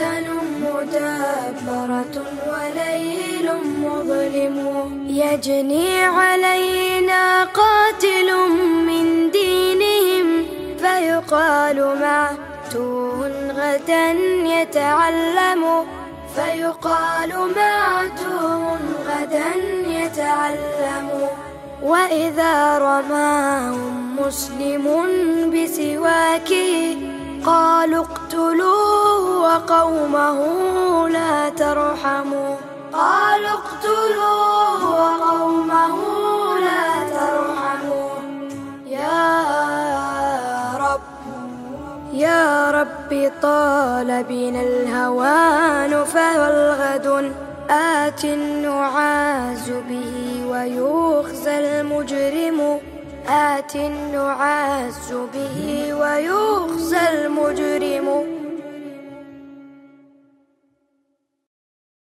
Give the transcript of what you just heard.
تنم دابرة وليل مظلم يجني علينا قاتل من دينهم فيقال معتوه غدا يتعلم فيقال معتوه غدا يتعلم وإذا رماهم مسلم بسواكه قالوا اقتلوه وقومه لا ترحموا. قالوا اقتلوه وقومه لا ترحموا. يا رب يا رب طال بنا الهوان فهو الغد آت نعاز به ويخزى المجرم. آت نعاز به ويخزى المجرم.